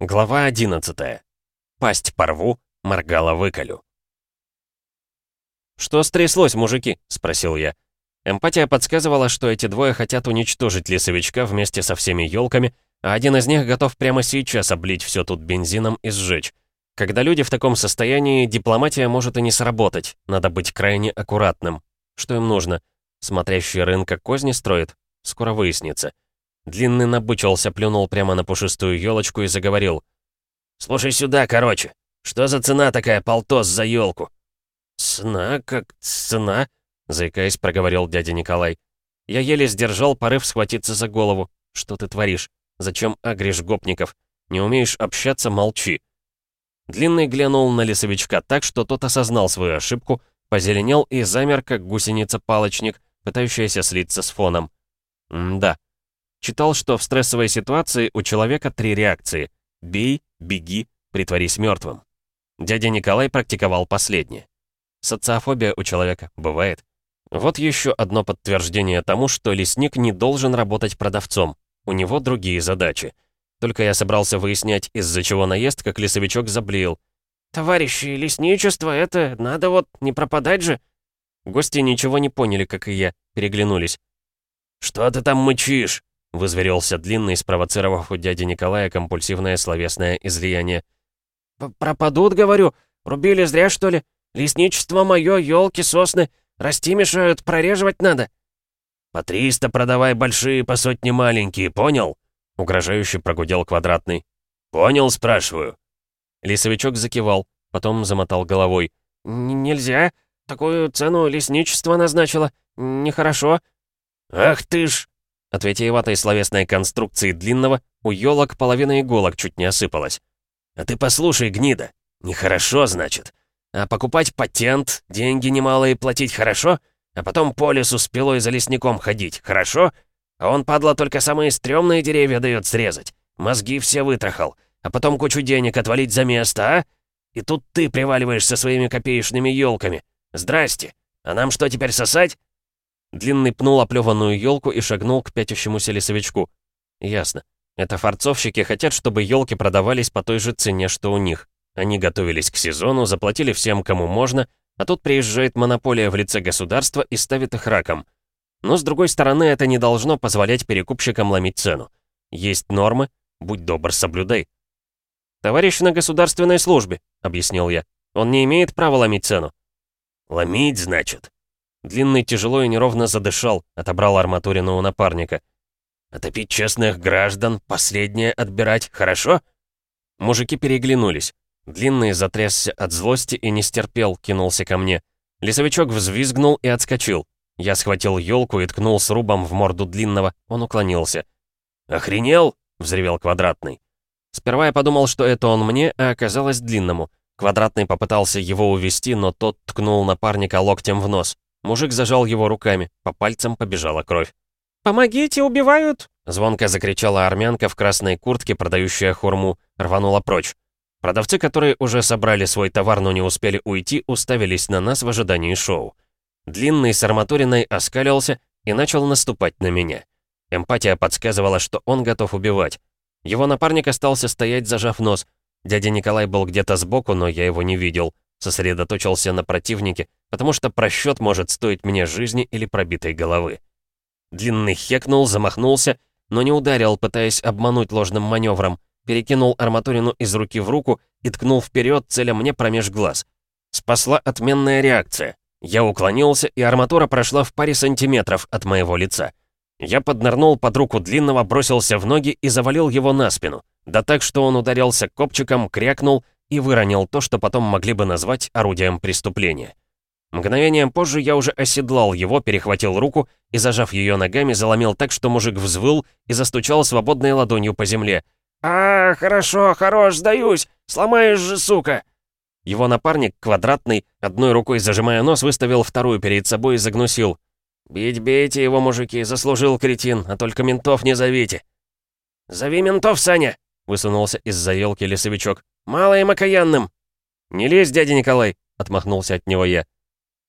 Глава 11. Пасть порву, моргала выколю. «Что стряслось, мужики?» — спросил я. Эмпатия подсказывала, что эти двое хотят уничтожить лесовичка вместе со всеми елками, а один из них готов прямо сейчас облить все тут бензином и сжечь. Когда люди в таком состоянии, дипломатия может и не сработать, надо быть крайне аккуратным. Что им нужно? Смотрящий рынка козни строит? Скоро выяснится. Длинный набычился, плюнул прямо на пушистую елочку и заговорил. «Слушай сюда, короче. Что за цена такая, полтос за елку?» «Цена? Как цена?» — заикаясь, проговорил дядя Николай. Я еле сдержал порыв схватиться за голову. «Что ты творишь? Зачем агришь гопников? Не умеешь общаться, молчи». Длинный глянул на лесовичка так, что тот осознал свою ошибку, позеленел и замер, как гусеница-палочник, пытающаяся слиться с фоном. М да. Читал, что в стрессовой ситуации у человека три реакции. Бей, беги, притворись мертвым. Дядя Николай практиковал последнее. Социофобия у человека бывает. Вот еще одно подтверждение тому, что лесник не должен работать продавцом. У него другие задачи. Только я собрался выяснять, из-за чего наезд, как лесовичок заблеял. «Товарищи, лесничество — это надо вот не пропадать же!» Гости ничего не поняли, как и я, переглянулись. «Что ты там мычишь?» — вызверился Длинный, спровоцировав у дяди Николая компульсивное словесное излияние. «Пропадут, говорю. Рубили зря, что ли? Лесничество мое, елки, сосны. Расти мешают, прореживать надо». «По триста продавай большие, по сотне маленькие, понял?» — угрожающе прогудел Квадратный. «Понял, спрашиваю». Лесовичок закивал, потом замотал головой. «Нельзя. Такую цену лесничество назначило. Нехорошо». «Ах ты ж!» От витиеватой словесной конструкции длинного у елок половина иголок чуть не осыпалась. «А ты послушай, гнида, нехорошо, значит. А покупать патент, деньги немалые платить хорошо, а потом по лесу с пилой за лесником ходить, хорошо? А он, падла, только самые стрёмные деревья дает срезать. Мозги все вытрахал, а потом кучу денег отвалить за место, а? И тут ты приваливаешь со своими копеечными елками. Здрасте. А нам что теперь сосать? Длинный пнул оплеванную елку и шагнул к пятящемуся лесовичку. Ясно. Это фарцовщики хотят, чтобы елки продавались по той же цене, что у них. Они готовились к сезону, заплатили всем, кому можно, а тут приезжает монополия в лице государства и ставит их раком. Но, с другой стороны, это не должно позволять перекупщикам ломить цену. Есть нормы, будь добр, соблюдай. «Товарищ на государственной службе», — объяснил я. «Он не имеет права ломить цену». «Ломить, значит?» Длинный тяжело и неровно задышал, отобрал арматурину у напарника. «Отопить честных граждан, последнее отбирать, хорошо?» Мужики переглянулись. Длинный затрясся от злости и не стерпел, кинулся ко мне. Лесовичок взвизгнул и отскочил. Я схватил елку и ткнул с рубом в морду длинного, он уклонился. «Охренел?» — взревел Квадратный. Сперва я подумал, что это он мне, а оказалось длинному. Квадратный попытался его увести, но тот ткнул напарника локтем в нос. Мужик зажал его руками, по пальцам побежала кровь. «Помогите, убивают!» Звонко закричала армянка в красной куртке, продающая хурму, рванула прочь. Продавцы, которые уже собрали свой товар, но не успели уйти, уставились на нас в ожидании шоу. Длинный с арматуриной оскалился и начал наступать на меня. Эмпатия подсказывала, что он готов убивать. Его напарник остался стоять, зажав нос. Дядя Николай был где-то сбоку, но я его не видел. Сосредоточился на противнике, потому что просчет может стоить мне жизни или пробитой головы. Длинный хекнул, замахнулся, но не ударил, пытаясь обмануть ложным маневром. Перекинул арматурину из руки в руку и ткнул вперед, целя мне промеж глаз. Спасла отменная реакция. Я уклонился, и арматура прошла в паре сантиметров от моего лица. Я поднырнул под руку длинного, бросился в ноги и завалил его на спину. Да так, что он ударился копчиком, крякнул и выронил то, что потом могли бы назвать орудием преступления. Мгновением позже я уже оседлал его, перехватил руку и, зажав ее ногами, заломил так, что мужик взвыл и застучал свободной ладонью по земле. «А, хорошо, хорош, сдаюсь! Сломаешь же, сука!» Его напарник, квадратный, одной рукой зажимая нос, выставил вторую перед собой и загнусил. «Бить бейте его, мужики, заслужил кретин, а только ментов не зовите!» «Зови ментов, Саня!» — высунулся из-за елки лесовичок. «Мало им окаянным!» «Не лезь, дядя Николай!» — отмахнулся от него я.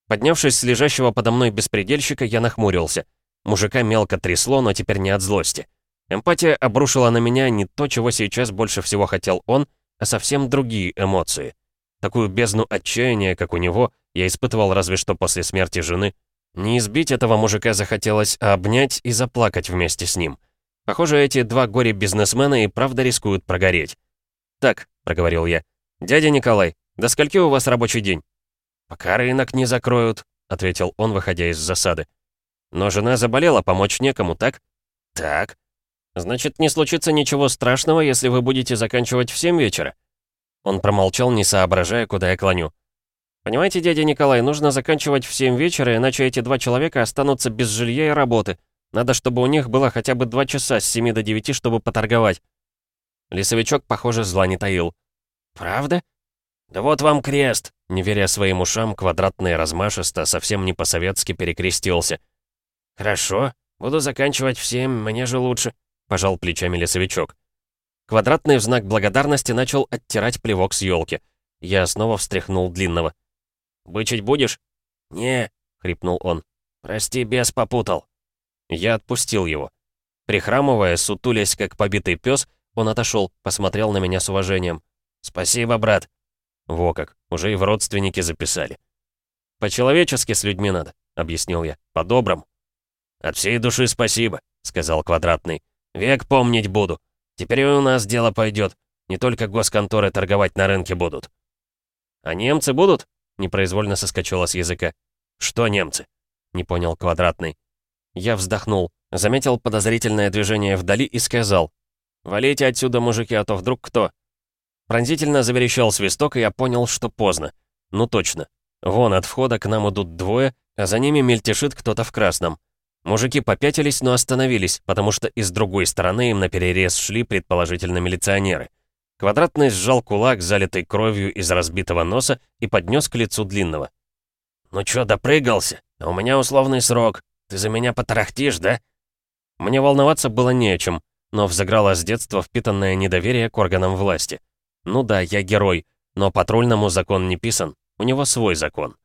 Поднявшись с лежащего подо мной беспредельщика, я нахмурился. Мужика мелко трясло, но теперь не от злости. Эмпатия обрушила на меня не то, чего сейчас больше всего хотел он, а совсем другие эмоции. Такую бездну отчаяния, как у него, я испытывал разве что после смерти жены. Не избить этого мужика захотелось, а обнять и заплакать вместе с ним. Похоже, эти два горе-бизнесмена и правда рискуют прогореть. «Так», — проговорил я, — «дядя Николай, до скольки у вас рабочий день?» «Пока рынок не закроют», — ответил он, выходя из засады. «Но жена заболела, помочь некому, так?» «Так». «Значит, не случится ничего страшного, если вы будете заканчивать в семь вечера?» Он промолчал, не соображая, куда я клоню. «Понимаете, дядя Николай, нужно заканчивать в 7 вечера, иначе эти два человека останутся без жилья и работы. Надо, чтобы у них было хотя бы два часа с 7 до 9, чтобы поторговать». Лесовичок, похоже, зла не таил. «Правда?» «Да вот вам крест!» Не веря своим ушам, квадратный размашисто, совсем не по-советски перекрестился. «Хорошо, буду заканчивать в семь, мне же лучше», — пожал плечами лесовичок. Квадратный в знак благодарности начал оттирать плевок с елки. Я снова встряхнул длинного. «Бычить будешь?» «Не», — хрипнул он. «Прости, бес попутал». Я отпустил его. Прихрамывая, сутулясь, как побитый пес, он отошел, посмотрел на меня с уважением. «Спасибо, брат». Во как, уже и в родственники записали. «По-человечески с людьми надо», — объяснил я. «По-доброму». «От всей души спасибо», — сказал Квадратный. «Век помнить буду». Теперь у нас дело пойдет. Не только госконторы торговать на рынке будут. А немцы будут? Непроизвольно соскочила с языка. Что немцы? Не понял Квадратный. Я вздохнул, заметил подозрительное движение вдали и сказал. «Валите отсюда, мужики, а то вдруг кто?» Пронзительно заверещал свисток, и я понял, что поздно. Ну точно. Вон от входа к нам идут двое, а за ними мельтешит кто-то в красном. Мужики попятились, но остановились, потому что из другой стороны им наперерез шли предположительно милиционеры. Квадратный сжал кулак, залитый кровью из разбитого носа, и поднес к лицу длинного. «Ну чё, допрыгался? А у меня условный срок. Ты за меня потарахтишь, да?» Мне волноваться было не о чем, но взыграло с детства впитанное недоверие к органам власти. Ну да, я герой, но патрульному закон не писан, у него свой закон.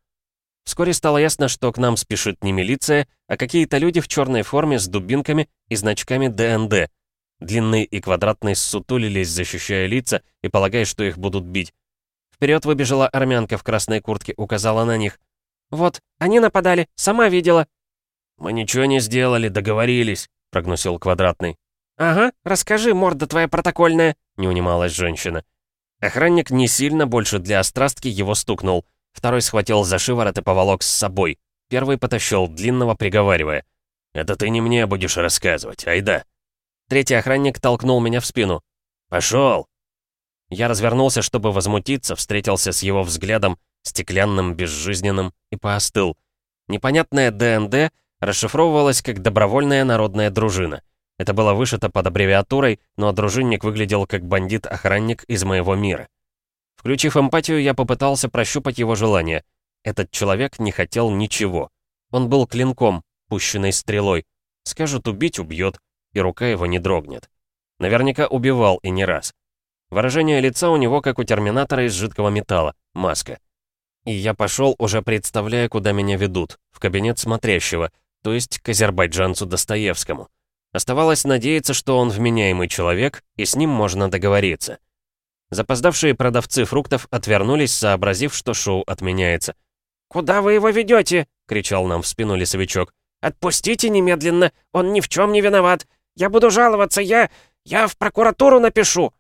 Вскоре стало ясно, что к нам спешит не милиция, а какие-то люди в черной форме с дубинками и значками ДНД. Длинные и квадратные ссутулились, защищая лица и полагая, что их будут бить. Вперед выбежала армянка в красной куртке, указала на них. «Вот, они нападали, сама видела». «Мы ничего не сделали, договорились», — прогнусил квадратный. «Ага, расскажи, морда твоя протокольная», — не унималась женщина. Охранник не сильно больше для острастки его стукнул — Второй схватил за шиворот и поволок с собой. Первый потащил длинного, приговаривая. «Это ты не мне будешь рассказывать, айда!» Третий охранник толкнул меня в спину. «Пошел!» Я развернулся, чтобы возмутиться, встретился с его взглядом, стеклянным, безжизненным, и поостыл. Непонятная ДНД расшифровывалась как «Добровольная народная дружина». Это было вышито под аббревиатурой, но дружинник выглядел как бандит-охранник из моего мира. Включив эмпатию, я попытался прощупать его желание. Этот человек не хотел ничего. Он был клинком, пущенной стрелой. Скажет убить — убьет, и рука его не дрогнет. Наверняка убивал и не раз. Выражение лица у него, как у терминатора из жидкого металла, маска. И я пошел, уже представляя, куда меня ведут, в кабинет смотрящего, то есть к азербайджанцу Достоевскому. Оставалось надеяться, что он вменяемый человек, и с ним можно договориться. Запоздавшие продавцы фруктов отвернулись, сообразив, что шоу отменяется. «Куда вы его ведете?» — кричал нам в спину лесовичок. «Отпустите немедленно! Он ни в чем не виноват! Я буду жаловаться! Я... я в прокуратуру напишу!»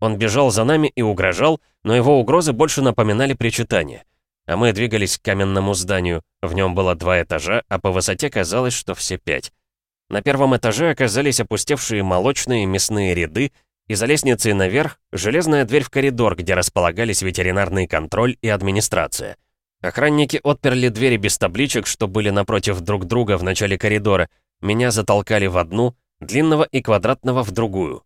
Он бежал за нами и угрожал, но его угрозы больше напоминали причитания. А мы двигались к каменному зданию. В нем было два этажа, а по высоте казалось, что все пять. На первом этаже оказались опустевшие молочные мясные ряды и за лестницей наверх железная дверь в коридор, где располагались ветеринарный контроль и администрация. Охранники отперли двери без табличек, что были напротив друг друга в начале коридора. Меня затолкали в одну, длинного и квадратного в другую.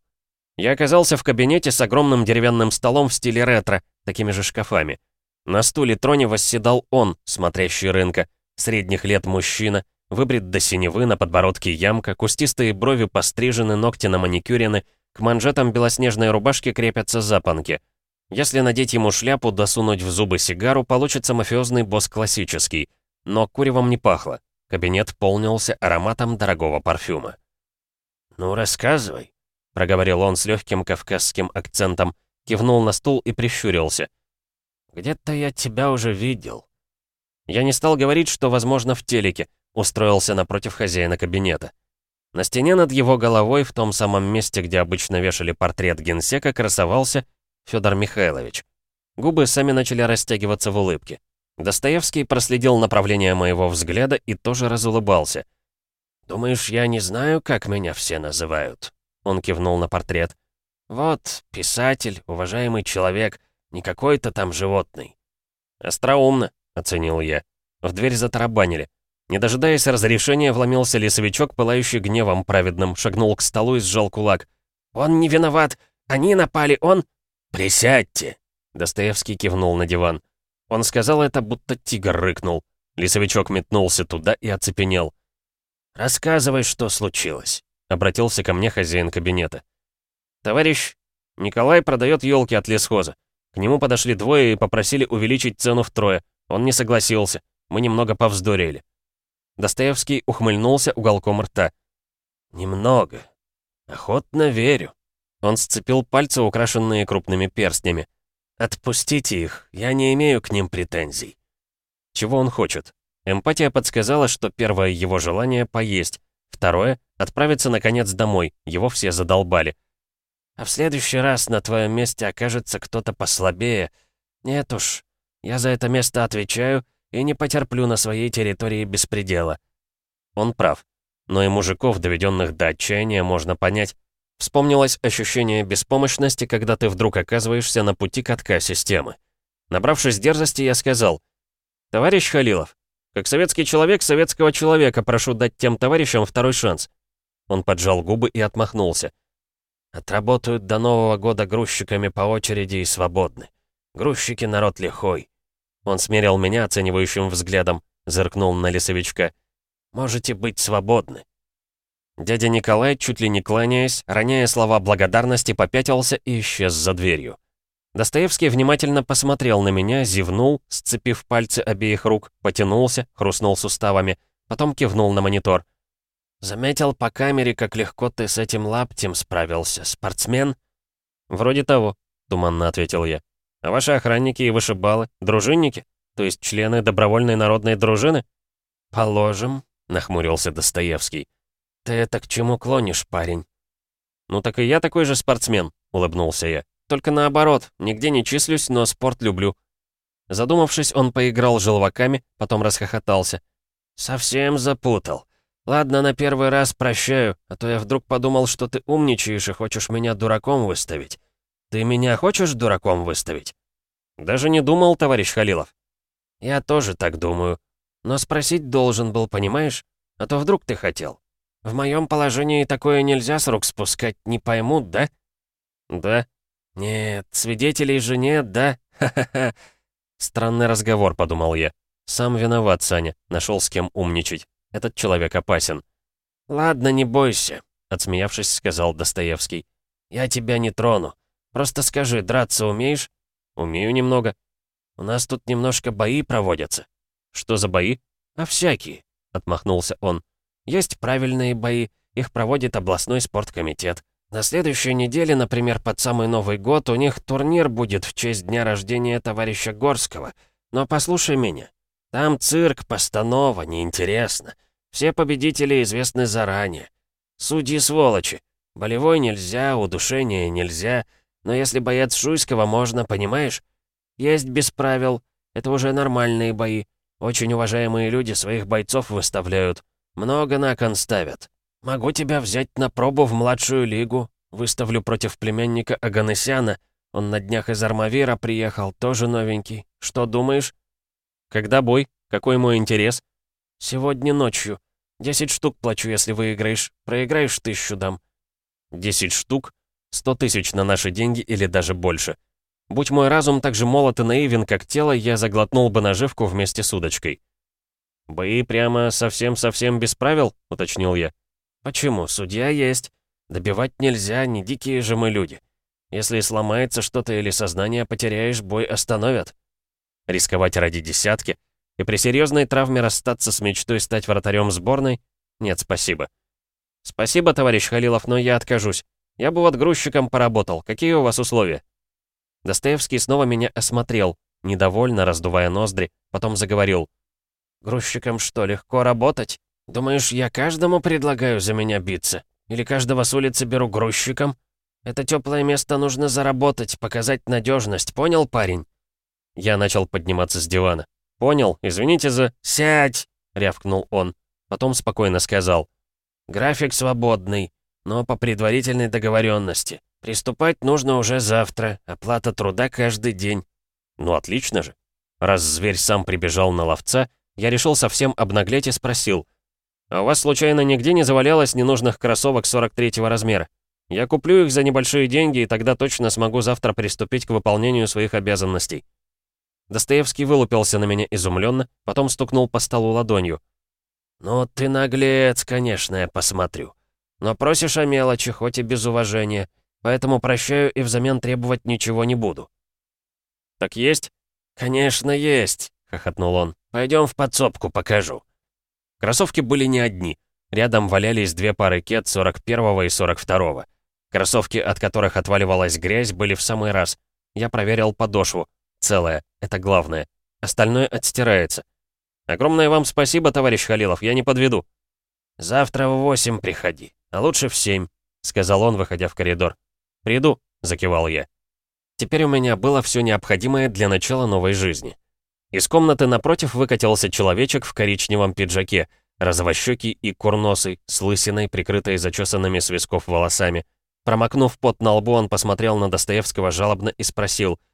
Я оказался в кабинете с огромным деревянным столом в стиле ретро, такими же шкафами. На стуле троне восседал он, смотрящий рынка, средних лет мужчина, выбрит до синевы, на подбородке ямка, кустистые брови пострижены, ногти на маникюрены — к манжетам белоснежной рубашки крепятся запонки. Если надеть ему шляпу, досунуть в зубы сигару, получится мафиозный босс классический. Но куревом не пахло. Кабинет полнился ароматом дорогого парфюма. «Ну, рассказывай», — проговорил он с легким кавказским акцентом, кивнул на стул и прищурился. «Где-то я тебя уже видел». Я не стал говорить, что, возможно, в телеке, устроился напротив хозяина кабинета. На стене над его головой, в том самом месте, где обычно вешали портрет генсека, красовался Федор Михайлович. Губы сами начали растягиваться в улыбке. Достоевский проследил направление моего взгляда и тоже разулыбался. «Думаешь, я не знаю, как меня все называют?» Он кивнул на портрет. «Вот, писатель, уважаемый человек, не какой-то там животный». «Остроумно», — оценил я. В дверь затарабанили. Не дожидаясь разрешения, вломился лесовичок, пылающий гневом праведным, шагнул к столу и сжал кулак. «Он не виноват! Они напали, он...» «Присядьте!» Достоевский кивнул на диван. Он сказал это, будто тигр рыкнул. Лесовичок метнулся туда и оцепенел. «Рассказывай, что случилось», — обратился ко мне хозяин кабинета. «Товарищ, Николай продает елки от лесхоза. К нему подошли двое и попросили увеличить цену втрое. Он не согласился. Мы немного повздорили». Достоевский ухмыльнулся уголком рта. «Немного. Охотно верю». Он сцепил пальцы, украшенные крупными перстнями. «Отпустите их, я не имею к ним претензий». Чего он хочет? Эмпатия подсказала, что первое его желание — поесть, второе — отправиться наконец домой, его все задолбали. «А в следующий раз на твоем месте окажется кто-то послабее. Нет уж, я за это место отвечаю и не потерплю на своей территории беспредела». Он прав, но и мужиков, доведенных до отчаяния, можно понять. Вспомнилось ощущение беспомощности, когда ты вдруг оказываешься на пути катка системы. Набравшись дерзости, я сказал, «Товарищ Халилов, как советский человек советского человека прошу дать тем товарищам второй шанс». Он поджал губы и отмахнулся. «Отработают до Нового года грузчиками по очереди и свободны. Грузчики народ лихой». Он смерил меня оценивающим взглядом, зыркнул на лесовичка. «Можете быть свободны». Дядя Николай, чуть ли не кланяясь, роняя слова благодарности, попятился и исчез за дверью. Достоевский внимательно посмотрел на меня, зевнул, сцепив пальцы обеих рук, потянулся, хрустнул суставами, потом кивнул на монитор. «Заметил по камере, как легко ты с этим лаптем справился. Спортсмен?» «Вроде того», — туманно ответил я. «А ваши охранники и вышибалы — дружинники? То есть члены добровольной народной дружины?» «Положим», — нахмурился Достоевский. «Ты это к чему клонишь, парень?» «Ну так и я такой же спортсмен», — улыбнулся я. «Только наоборот, нигде не числюсь, но спорт люблю». Задумавшись, он поиграл желваками, потом расхохотался. «Совсем запутал. Ладно, на первый раз прощаю, а то я вдруг подумал, что ты умничаешь и хочешь меня дураком выставить. Ты меня хочешь дураком выставить?» «Даже не думал, товарищ Халилов». «Я тоже так думаю. Но спросить должен был, понимаешь? А то вдруг ты хотел». В моем положении такое нельзя с рук спускать, не поймут, да? Да. Нет, свидетелей же нет, да? Ха-ха-ха. Странный разговор, подумал я. Сам виноват, Саня, нашел с кем умничать. Этот человек опасен. Ладно, не бойся, отсмеявшись, сказал Достоевский. Я тебя не трону. Просто скажи, драться умеешь? Умею немного. У нас тут немножко бои проводятся. Что за бои? А всякие, отмахнулся он. Есть правильные бои, их проводит областной спорткомитет. На следующей неделе, например, под самый Новый год, у них турнир будет в честь дня рождения товарища Горского. Но послушай меня. Там цирк, постанова, неинтересно. Все победители известны заранее. Судьи сволочи. Болевой нельзя, удушение нельзя. Но если боец Шуйского, можно, понимаешь? Есть без правил. Это уже нормальные бои. Очень уважаемые люди своих бойцов выставляют. Много на кон ставят. Могу тебя взять на пробу в младшую лигу. Выставлю против племянника Аганесяна. Он на днях из Армавира приехал, тоже новенький. Что думаешь? Когда бой? Какой мой интерес? Сегодня ночью. Десять штук плачу, если выиграешь. Проиграешь, тысячу дам. Десять штук? Сто тысяч на наши деньги или даже больше. Будь мой разум так же молод и наивен, как тело, я заглотнул бы наживку вместе с удочкой. «Бои прямо совсем-совсем без правил?» — уточнил я. «Почему? Судья есть. Добивать нельзя, не дикие же мы люди. Если сломается что-то или сознание потеряешь, бой остановят». Рисковать ради десятки? И при серьезной травме расстаться с мечтой стать вратарем сборной? Нет, спасибо. «Спасибо, товарищ Халилов, но я откажусь. Я бы вот грузчиком поработал. Какие у вас условия?» Достоевский снова меня осмотрел, недовольно раздувая ноздри, потом заговорил. «Грузчиком что, легко работать? Думаешь, я каждому предлагаю за меня биться? Или каждого с улицы беру грузчиком? Это теплое место нужно заработать, показать надежность, понял, парень?» Я начал подниматься с дивана. «Понял, извините за...» «Сядь!» — рявкнул он. Потом спокойно сказал. «График свободный, но по предварительной договоренности. Приступать нужно уже завтра, оплата труда каждый день». «Ну отлично же. Раз зверь сам прибежал на ловца, я решил совсем обнаглеть и спросил. «А у вас случайно нигде не завалялось ненужных кроссовок 43-го размера? Я куплю их за небольшие деньги, и тогда точно смогу завтра приступить к выполнению своих обязанностей». Достоевский вылупился на меня изумленно, потом стукнул по столу ладонью. «Ну ты наглец, конечно, я посмотрю. Но просишь о мелочи, хоть и без уважения, поэтому прощаю и взамен требовать ничего не буду». «Так есть?» «Конечно, есть», — хохотнул он. Пойдем в подсобку, покажу». Кроссовки были не одни. Рядом валялись две пары кет 41 и 42. Кроссовки, от которых отваливалась грязь, были в самый раз. Я проверил подошву. Целая, это главное. Остальное отстирается. Огромное вам спасибо, товарищ Халилов, я не подведу. Завтра в восемь приходи, а лучше в семь, сказал он, выходя в коридор. Приду, закивал я. Теперь у меня было все необходимое для начала новой жизни. Из комнаты напротив выкатился человечек в коричневом пиджаке, розовощекий и курносый, с лысиной, прикрытой зачесанными с висков волосами. Промокнув пот на лбу, он посмотрел на Достоевского жалобно и спросил —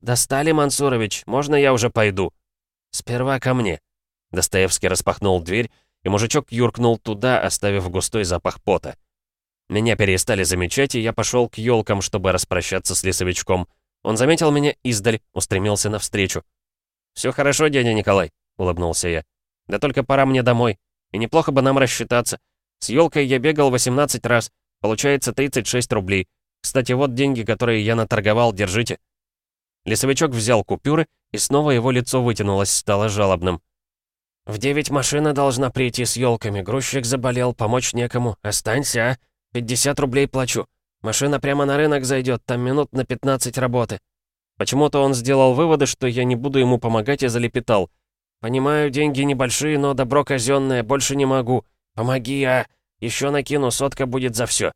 «Достали, Мансурович, можно я уже пойду?» «Сперва ко мне». Достоевский распахнул дверь, и мужичок юркнул туда, оставив густой запах пота. Меня перестали замечать, и я пошел к елкам, чтобы распрощаться с лесовичком. Он заметил меня издаль, устремился навстречу. «Все хорошо, дядя Николай», — улыбнулся я. «Да только пора мне домой. И неплохо бы нам рассчитаться. С елкой я бегал 18 раз. Получается 36 рублей. Кстати, вот деньги, которые я наторговал, держите». Лесовичок взял купюры, и снова его лицо вытянулось, стало жалобным. «В девять машина должна прийти с елками. Грузчик заболел, помочь некому. Останься, а? 50 рублей плачу. Машина прямо на рынок зайдет, там минут на 15 работы». Почему-то он сделал выводы, что я не буду ему помогать и залепетал. «Понимаю, деньги небольшие, но добро казенное, больше не могу. Помоги, а? Еще накину, сотка будет за все.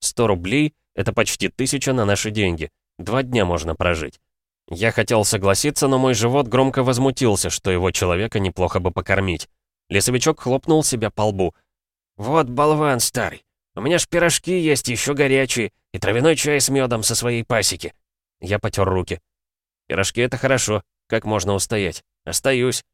Сто рублей — это почти тысяча на наши деньги. Два дня можно прожить. Я хотел согласиться, но мой живот громко возмутился, что его человека неплохо бы покормить. Лесовичок хлопнул себя по лбу. «Вот болван старый. У меня ж пирожки есть еще горячие, и травяной чай с медом со своей пасеки». Я потер руки. «Пирожки — это хорошо. Как можно устоять? Остаюсь».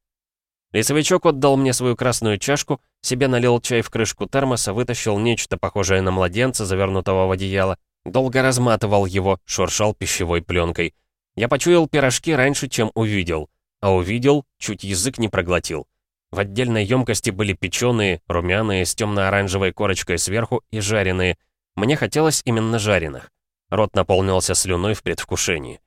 Лесовичок отдал мне свою красную чашку, себе налил чай в крышку термоса, вытащил нечто похожее на младенца, завернутого в одеяло, Долго разматывал его, шуршал пищевой пленкой. Я почуял пирожки раньше, чем увидел. А увидел, чуть язык не проглотил. В отдельной емкости были печеные, румяные, с темно-оранжевой корочкой сверху и жареные. Мне хотелось именно жареных. Рот наполнился слюной в предвкушении.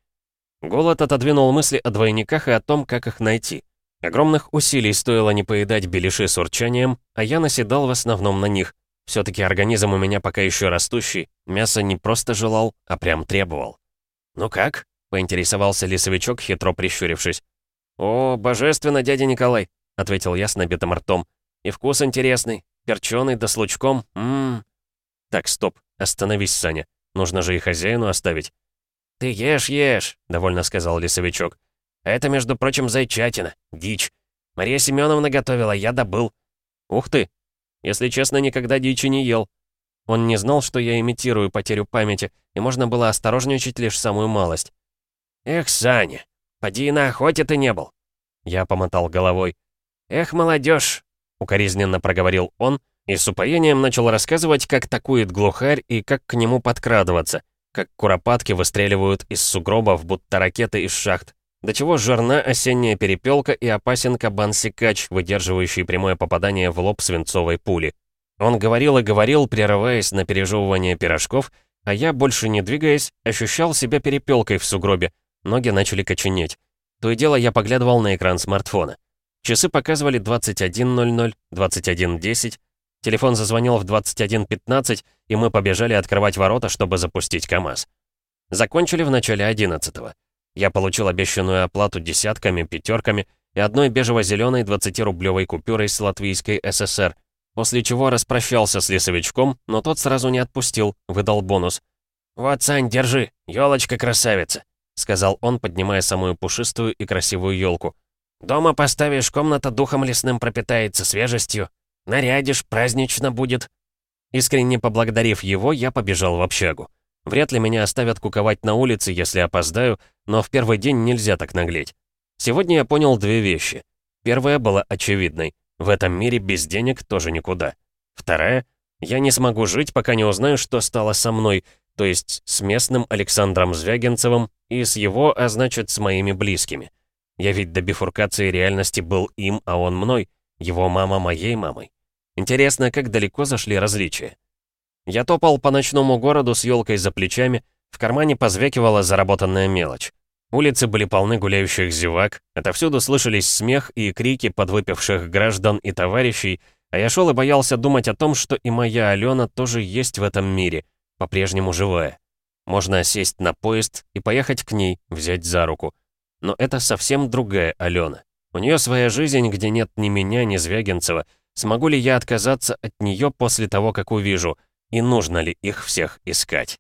Голод отодвинул мысли о двойниках и о том, как их найти. Огромных усилий стоило не поедать беляши с урчанием, а я наседал в основном на них. Все-таки организм у меня пока еще растущий, мясо не просто желал, а прям требовал. «Ну как?» — поинтересовался лесовичок, хитро прищурившись. «О, божественно, дядя Николай!» — ответил я с набитым ртом. «И вкус интересный, перченый да с лучком. Ммм...» «Так, стоп, остановись, Саня. Нужно же и хозяину оставить». «Ты ешь, ешь», — довольно сказал лесовичок. «Это, между прочим, зайчатина, дичь. Мария Семеновна готовила, я добыл». «Ух ты, если честно, никогда дичи не ел. Он не знал, что я имитирую потерю памяти, и можно было осторожничать лишь самую малость. «Эх, Саня, поди на охоте ты не был!» Я помотал головой. «Эх, молодежь!» — укоризненно проговорил он, и с упоением начал рассказывать, как такует глухарь и как к нему подкрадываться, как куропатки выстреливают из сугробов, будто ракеты из шахт, до чего жирна осенняя перепелка и опасен кабан-сикач, выдерживающий прямое попадание в лоб свинцовой пули. Он говорил и говорил, прерываясь на пережевывание пирожков, а я, больше не двигаясь, ощущал себя перепелкой в сугробе. Ноги начали коченеть. То и дело я поглядывал на экран смартфона. Часы показывали 21.00, 21.10. Телефон зазвонил в 21.15, и мы побежали открывать ворота, чтобы запустить КАМАЗ. Закончили в начале 11-го. Я получил обещанную оплату десятками, пятерками и одной бежево-зеленой 20-рублевой купюрой с Латвийской ССР, после чего распрощался с лесовичком, но тот сразу не отпустил, выдал бонус. «Вот, Сань, держи, елочка красавица», — сказал он, поднимая самую пушистую и красивую елку. «Дома поставишь, комната духом лесным пропитается свежестью. Нарядишь, празднично будет». Искренне поблагодарив его, я побежал в общагу. Вряд ли меня оставят куковать на улице, если опоздаю, но в первый день нельзя так наглеть. Сегодня я понял две вещи. Первая была очевидной. В этом мире без денег тоже никуда. Вторая — я не смогу жить, пока не узнаю, что стало со мной, то есть с местным Александром Звягинцевым и с его, а значит, с моими близкими. Я ведь до бифуркации реальности был им, а он мной, его мама моей мамой. Интересно, как далеко зашли различия. Я топал по ночному городу с елкой за плечами, в кармане позвякивала заработанная мелочь. Улицы были полны гуляющих зевак, отовсюду слышались смех и крики подвыпивших граждан и товарищей, а я шел и боялся думать о том, что и моя Алена тоже есть в этом мире, по-прежнему живая. Можно сесть на поезд и поехать к ней, взять за руку. Но это совсем другая Алена. У нее своя жизнь, где нет ни меня, ни Звягинцева. Смогу ли я отказаться от нее после того, как увижу — и нужно ли их всех искать.